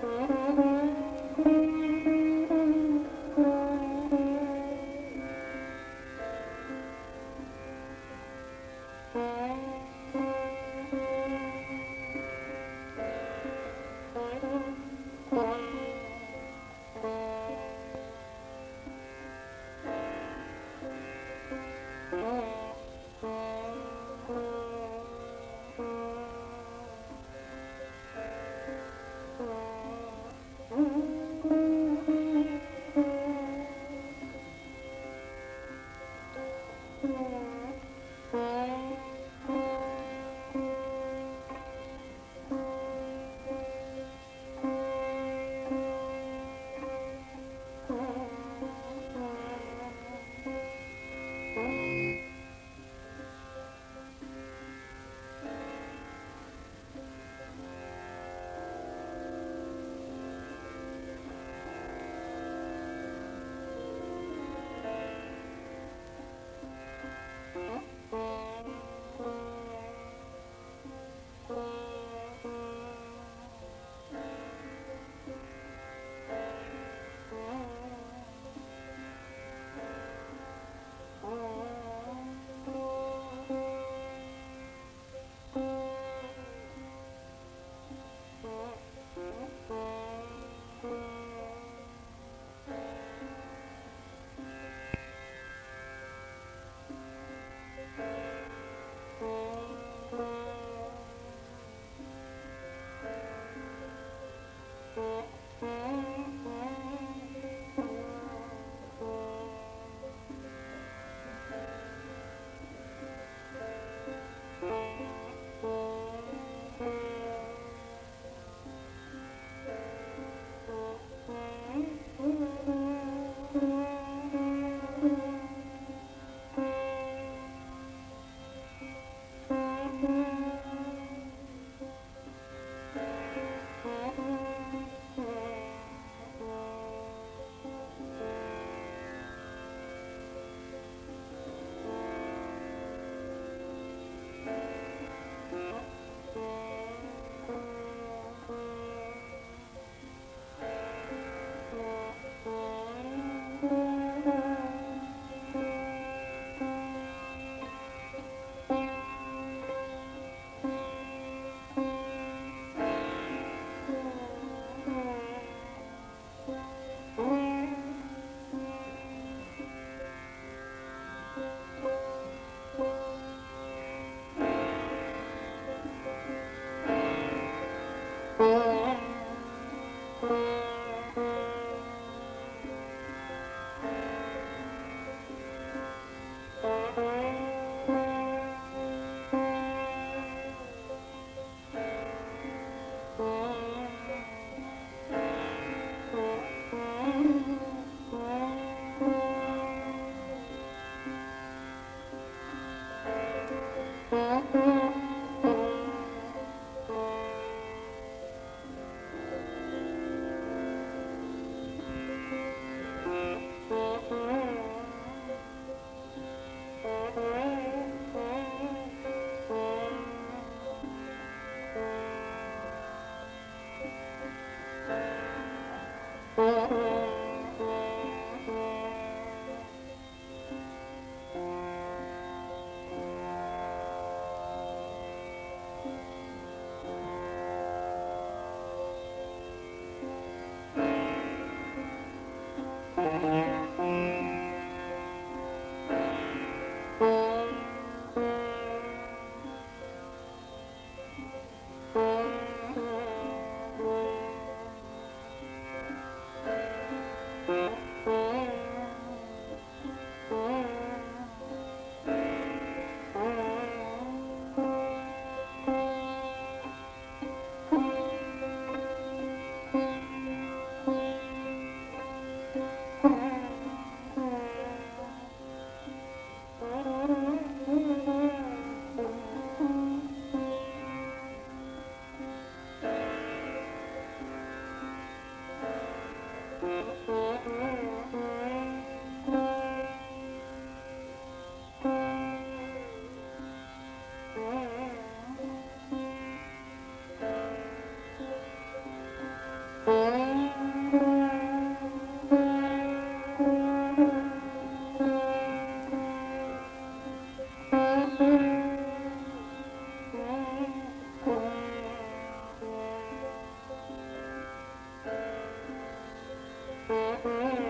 Thank you. Mm-hmm. Mm-hmm. Música uhum.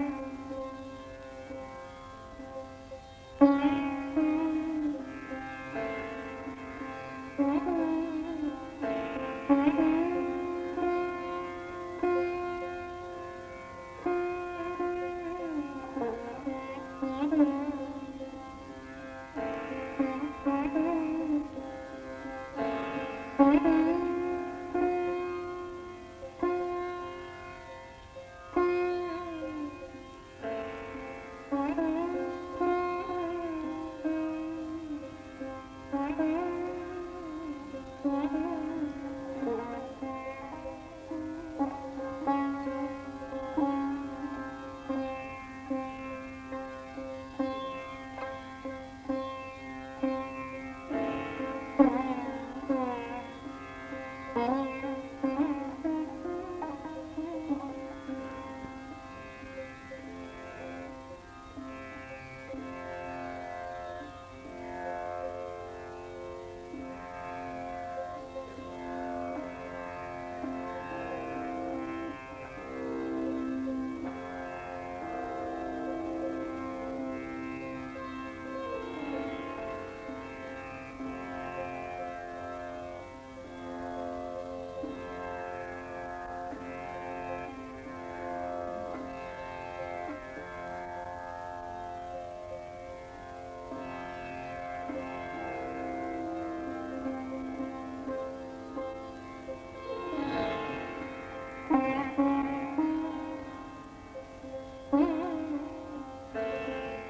Thank you.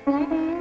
Mm-hmm.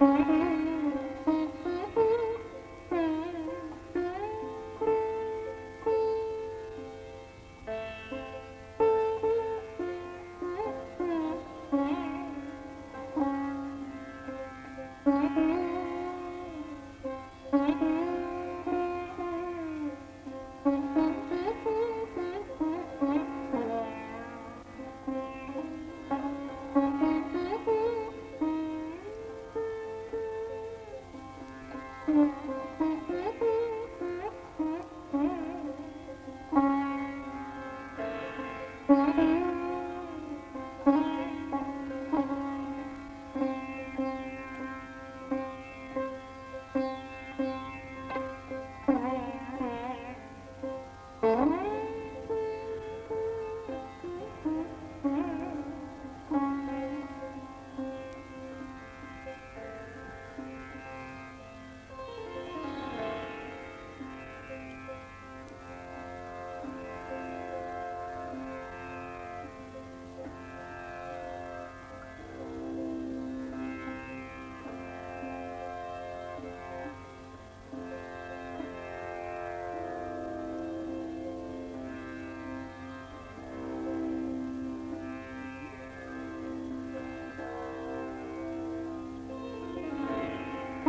Mm-hmm.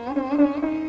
Mm-hmm.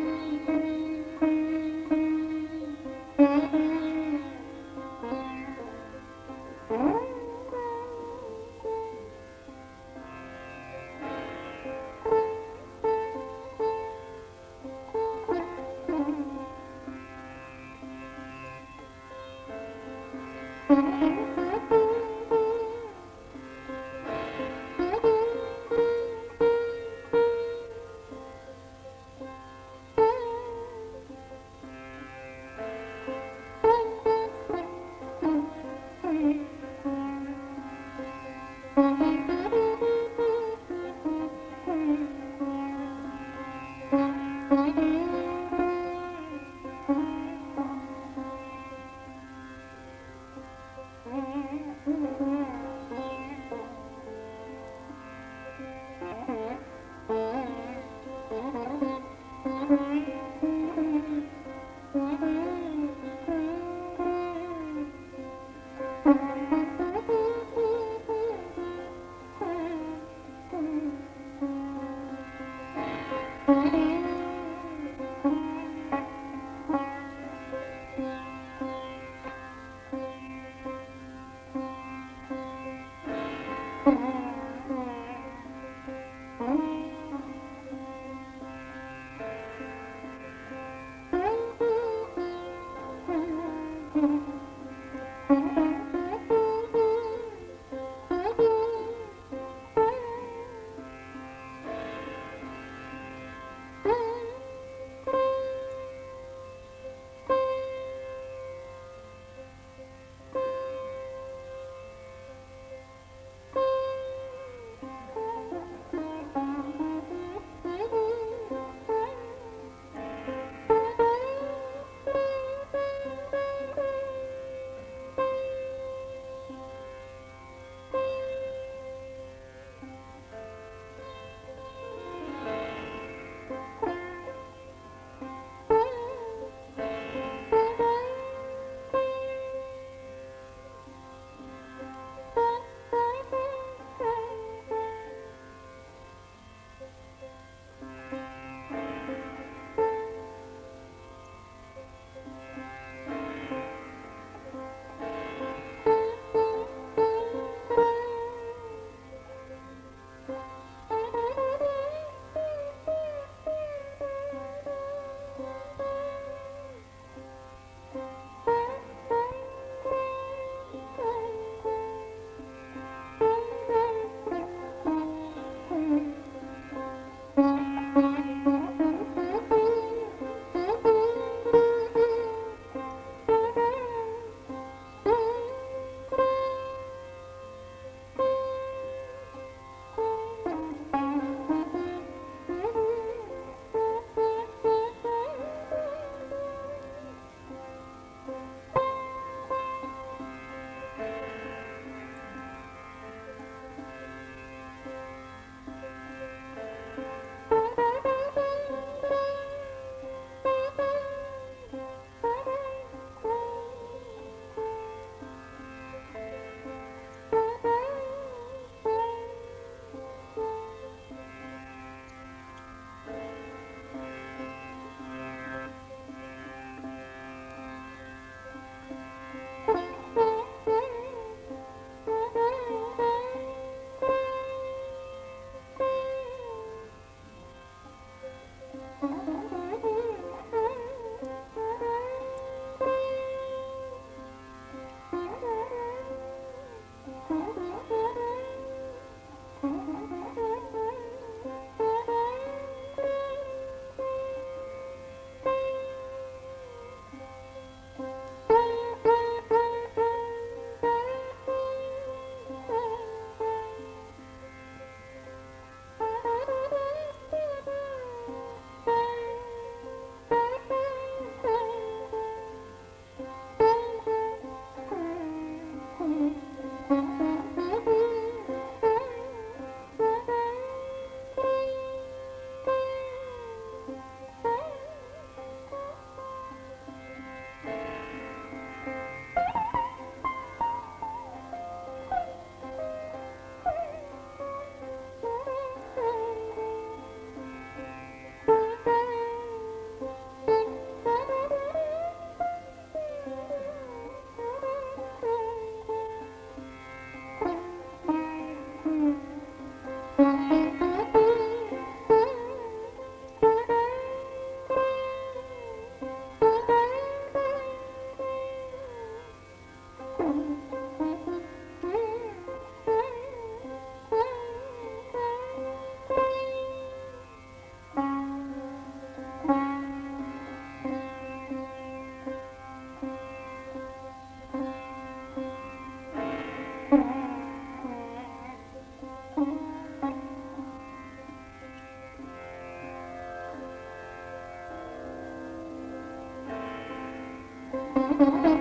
thank you Mm-hmm. Mm-hmm.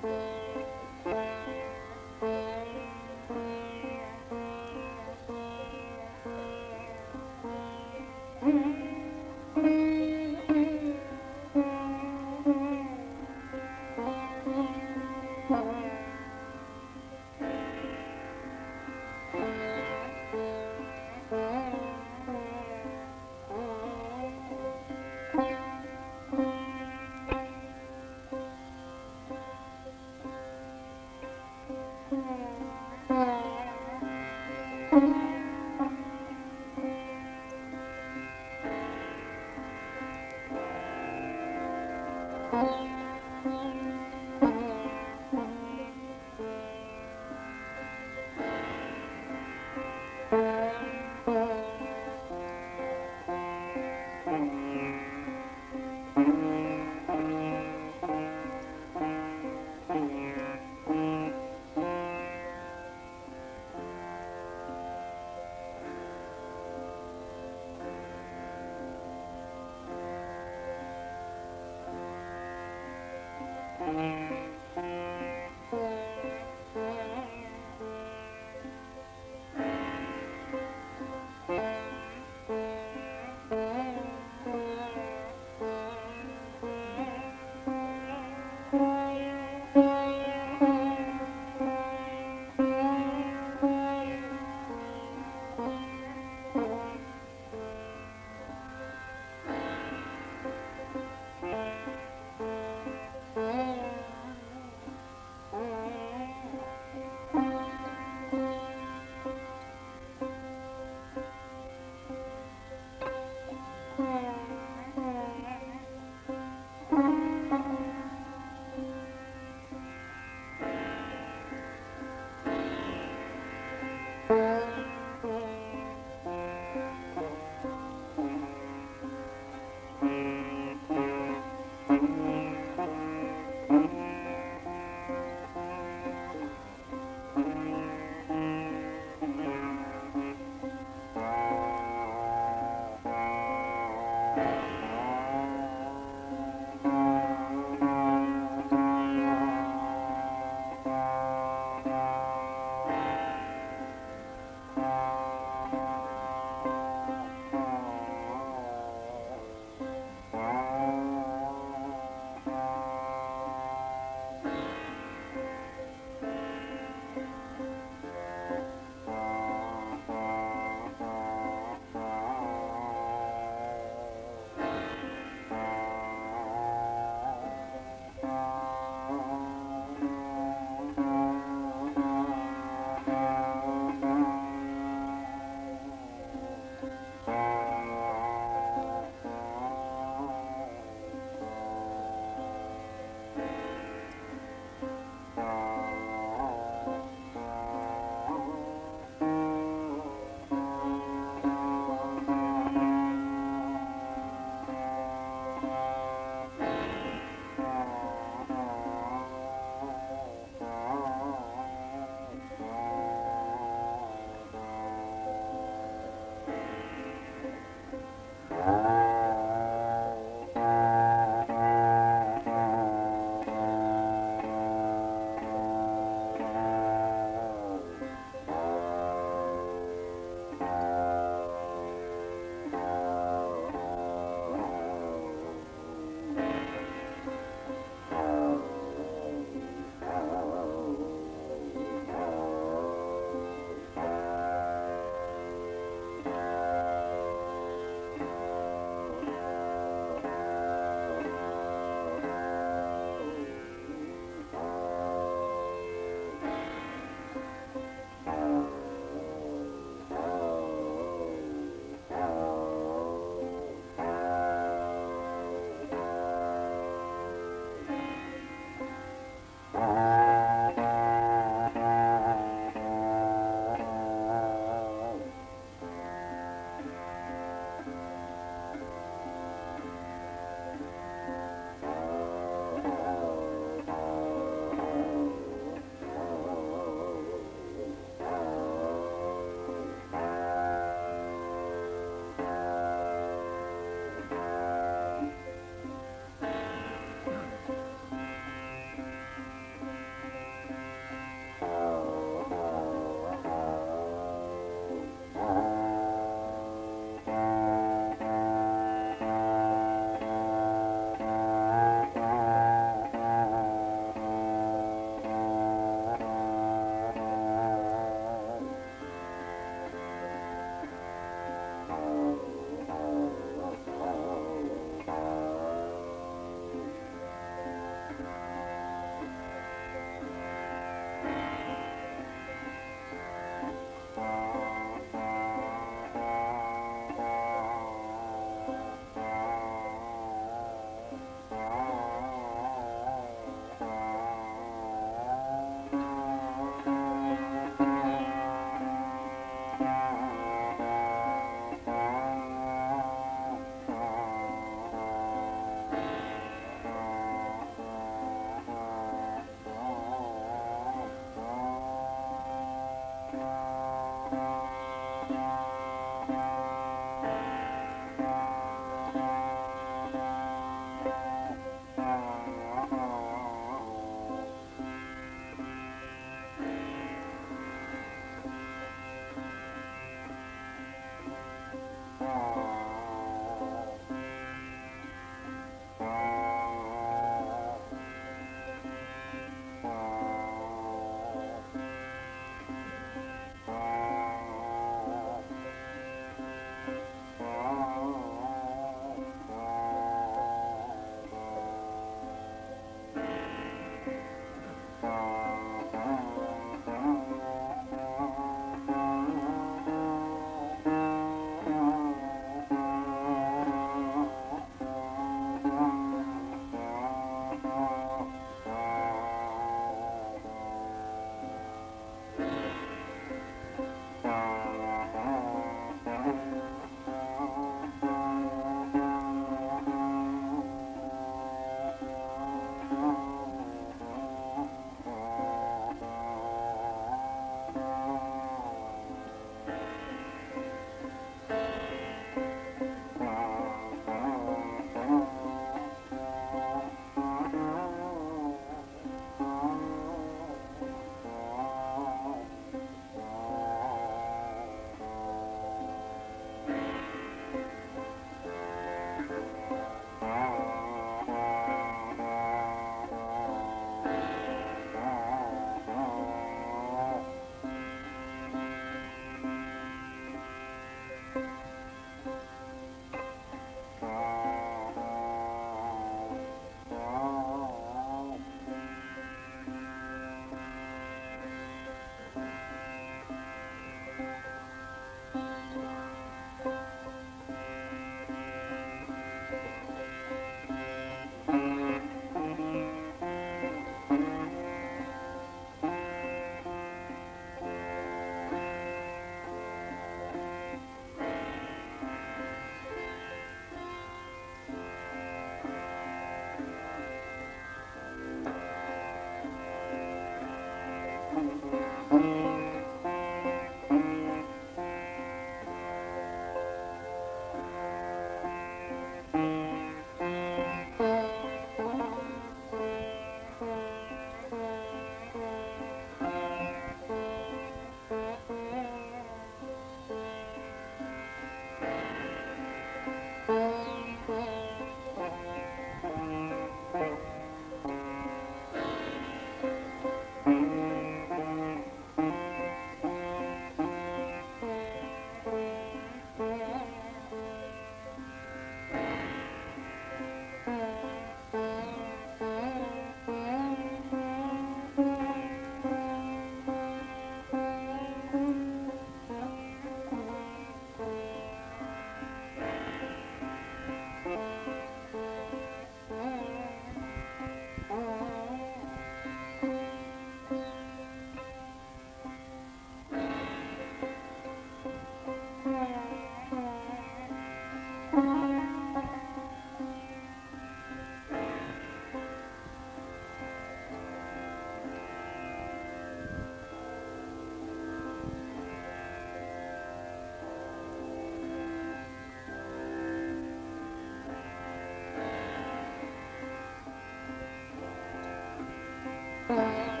Música ah.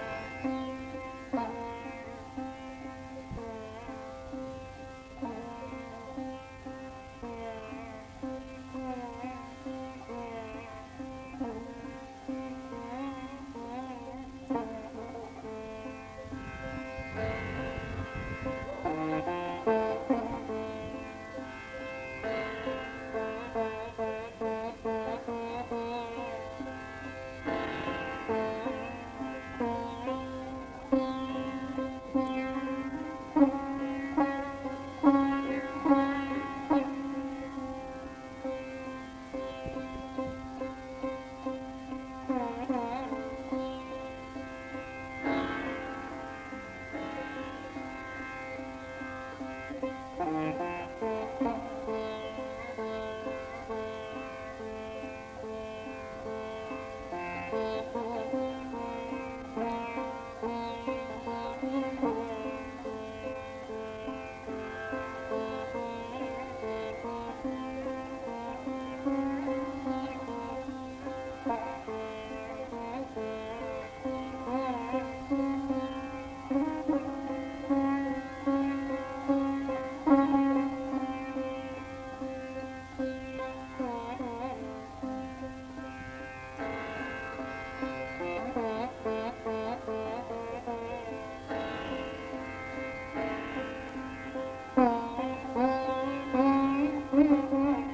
Mm-hmm.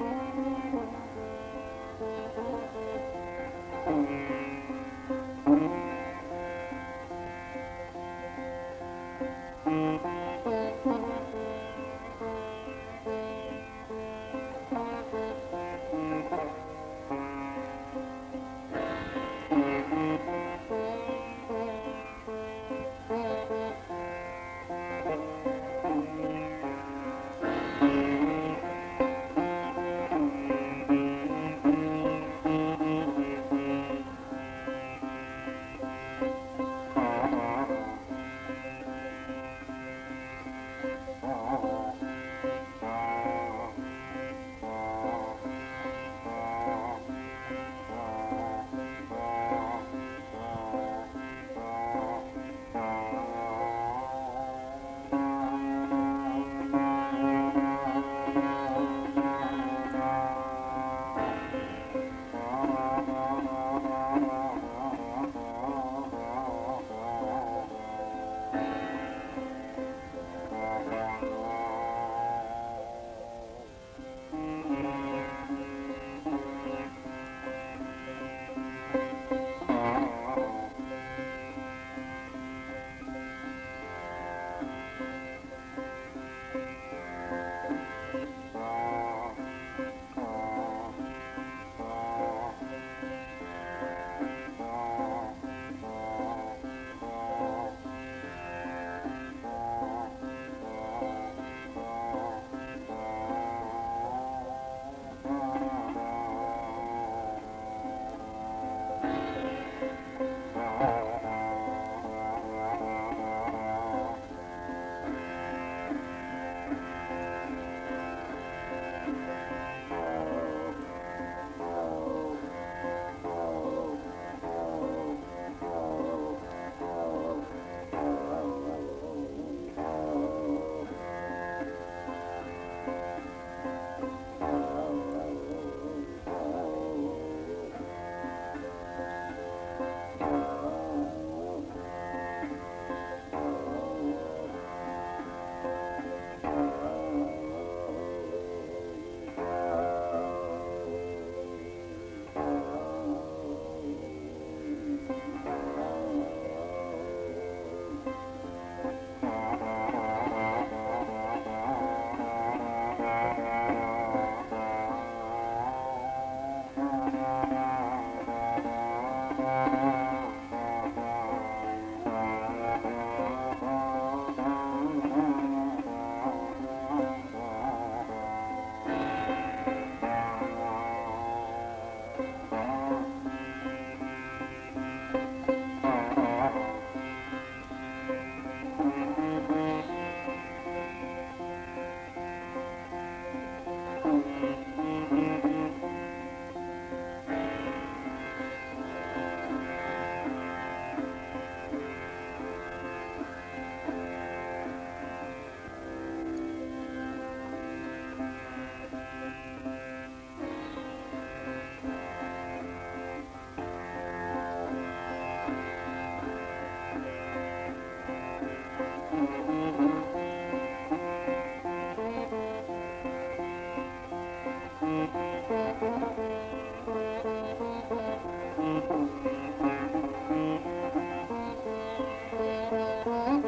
嗯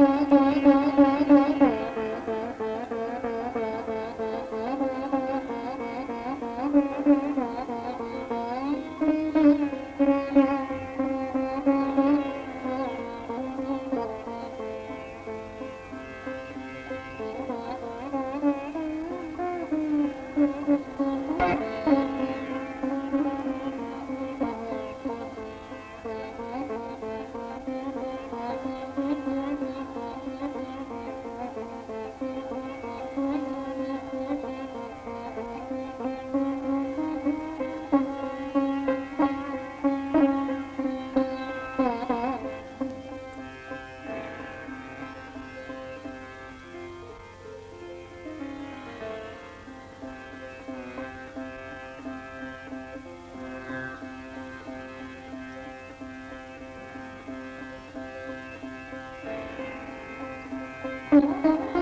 Thank you. Thank you.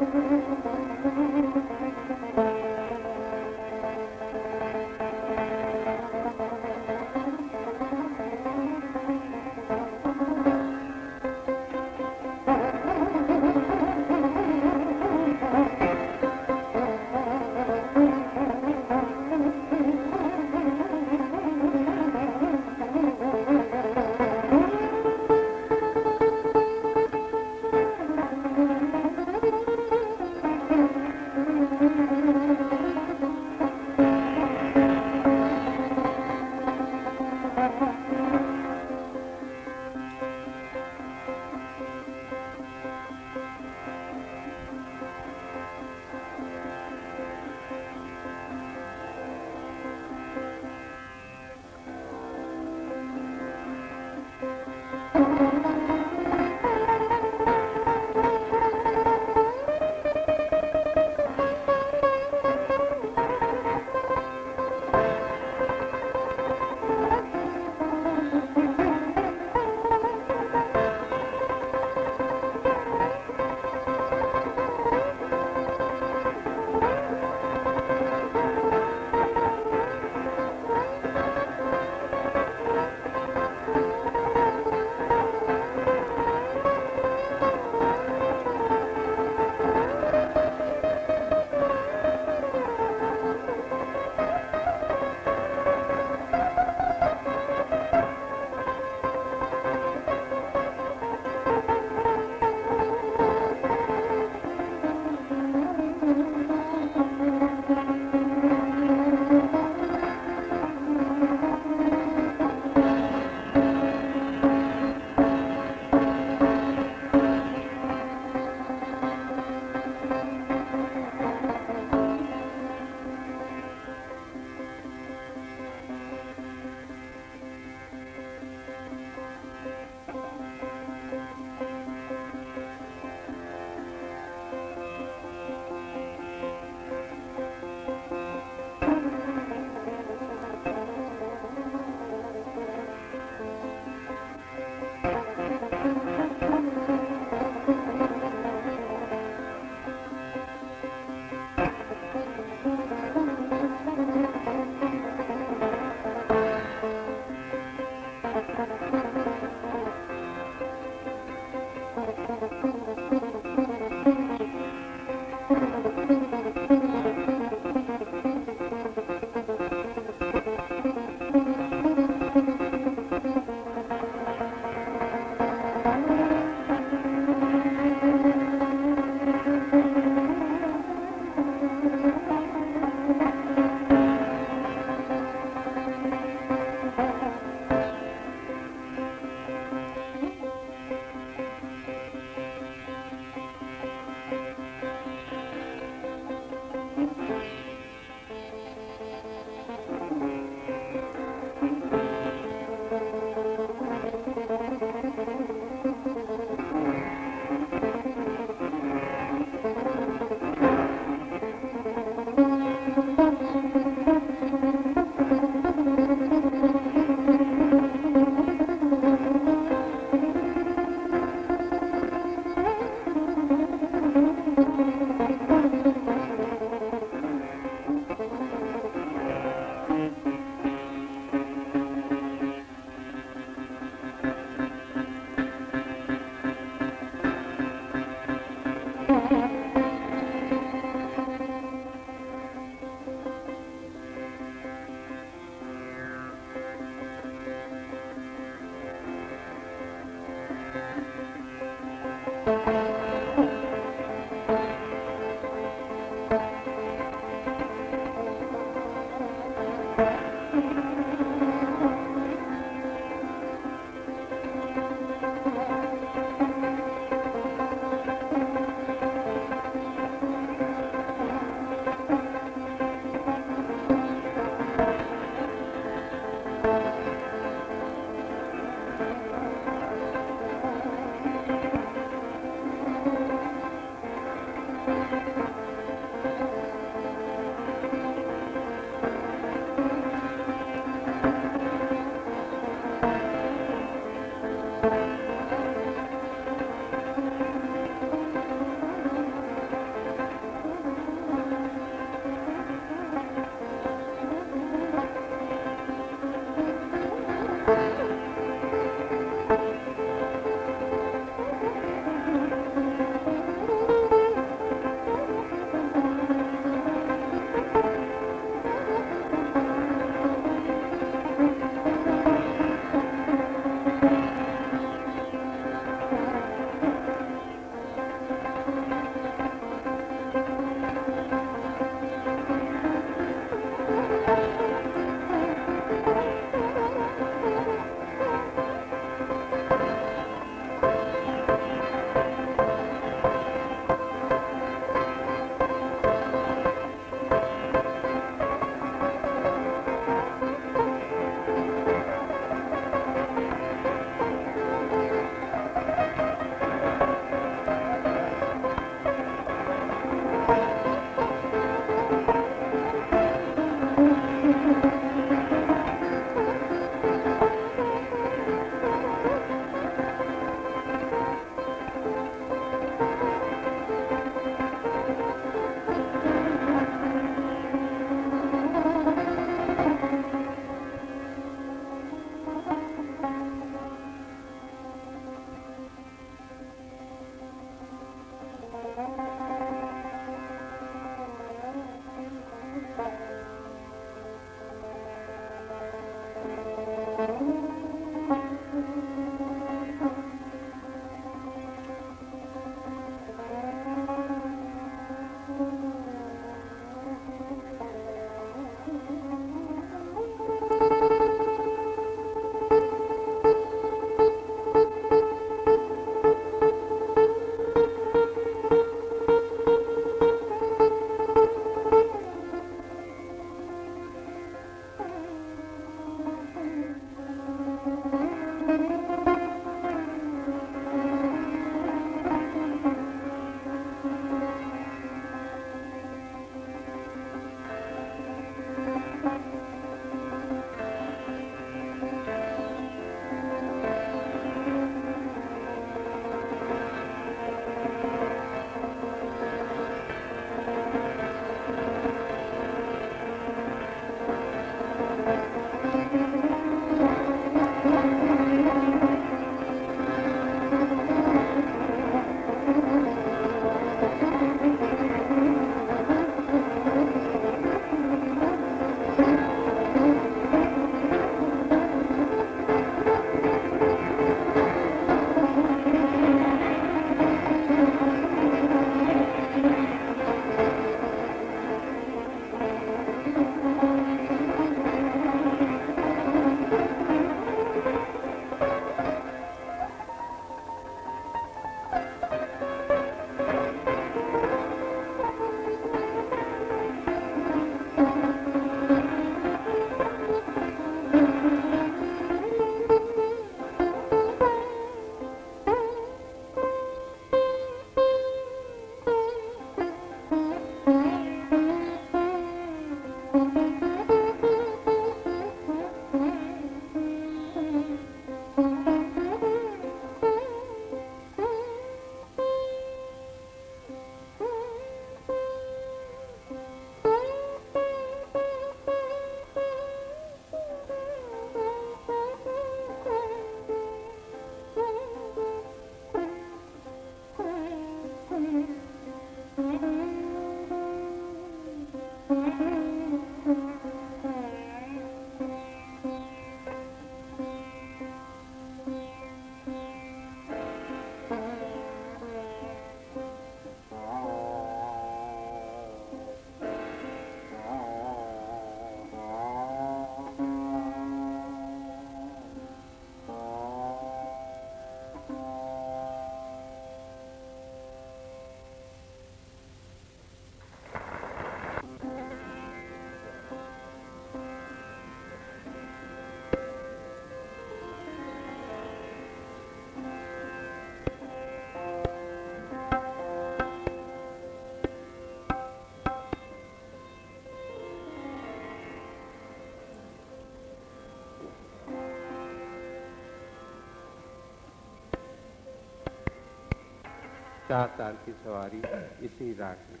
चार साल की सवारी इसी राग में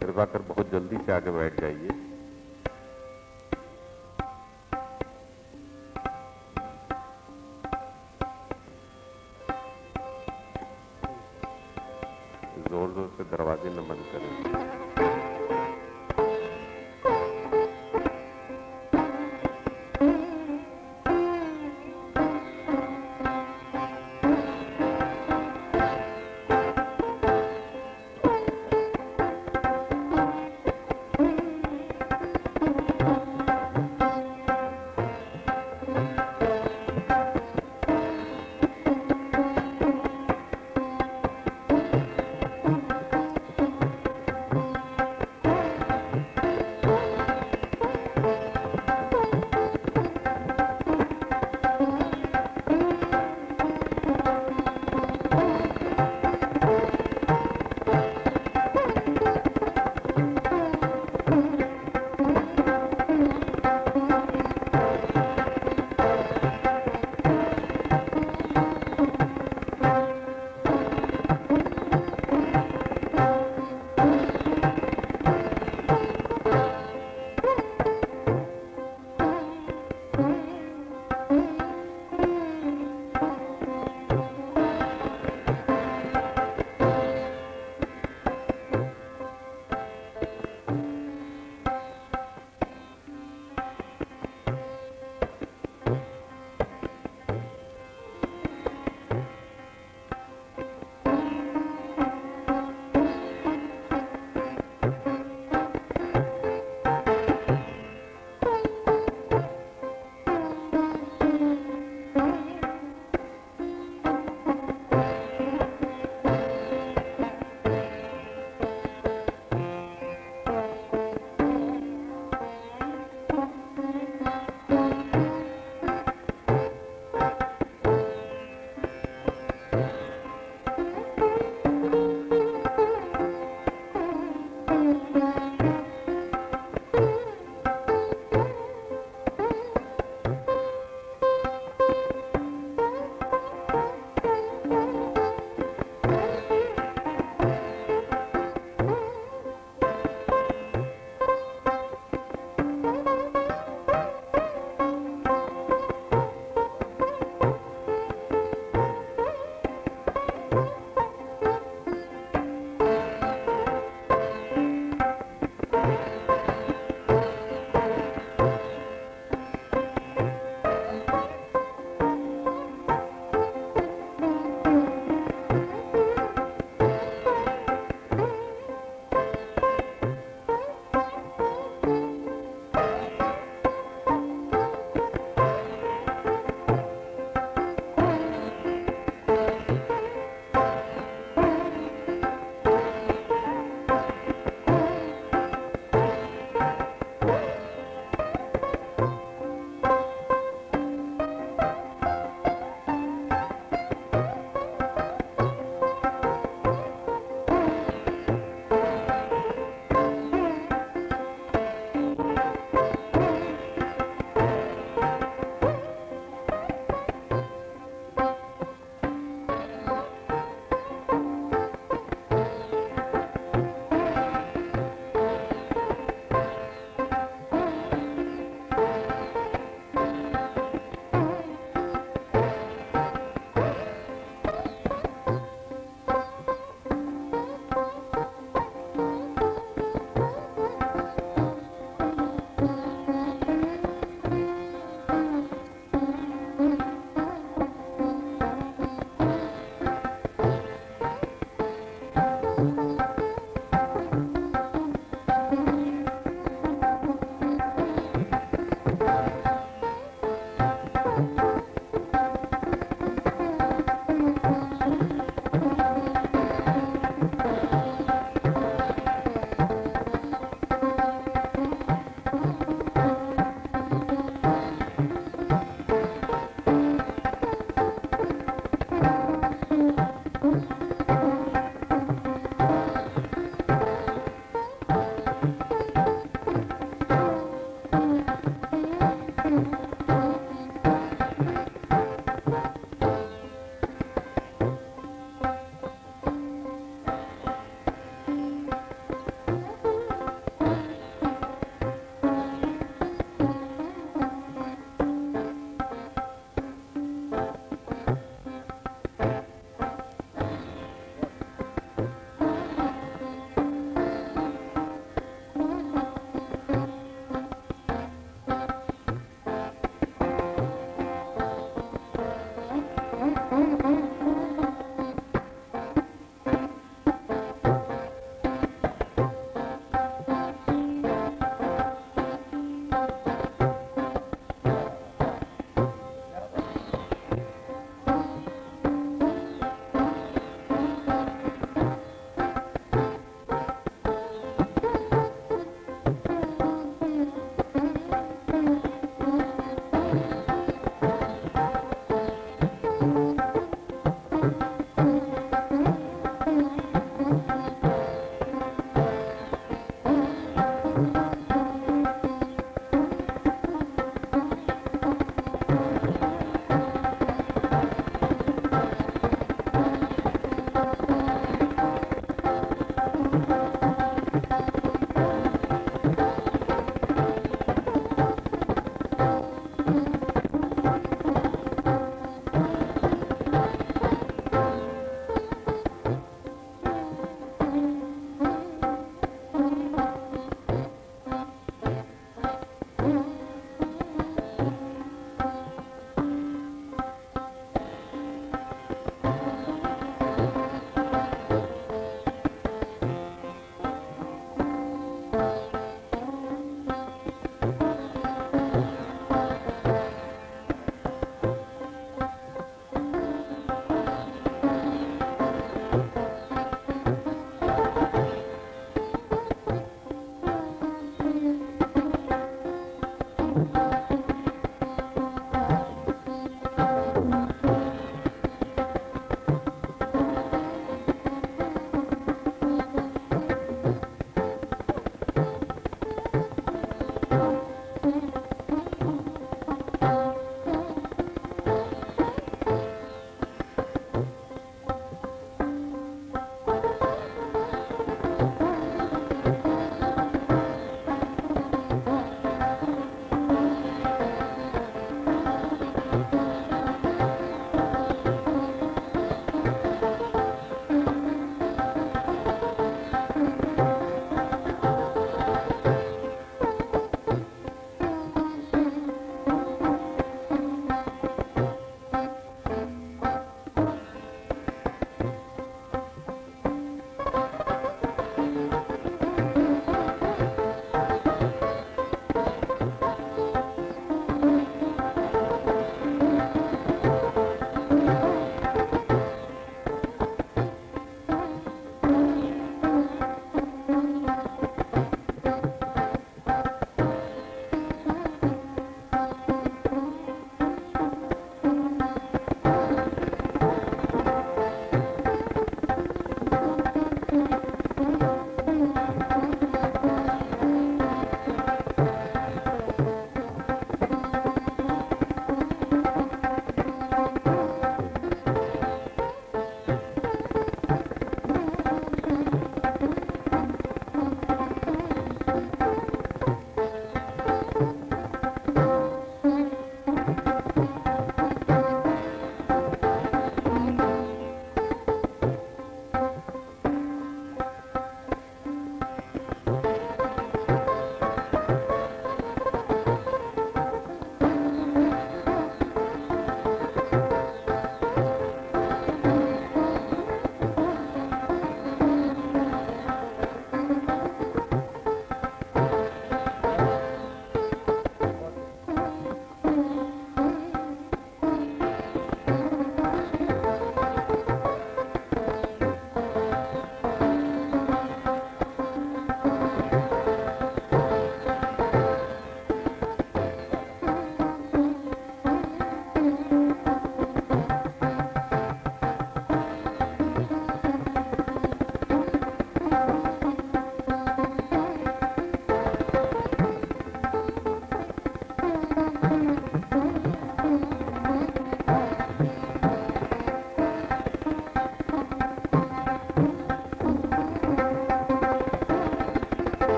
कृपा कर बहुत जल्दी से आगे बैठ जाइए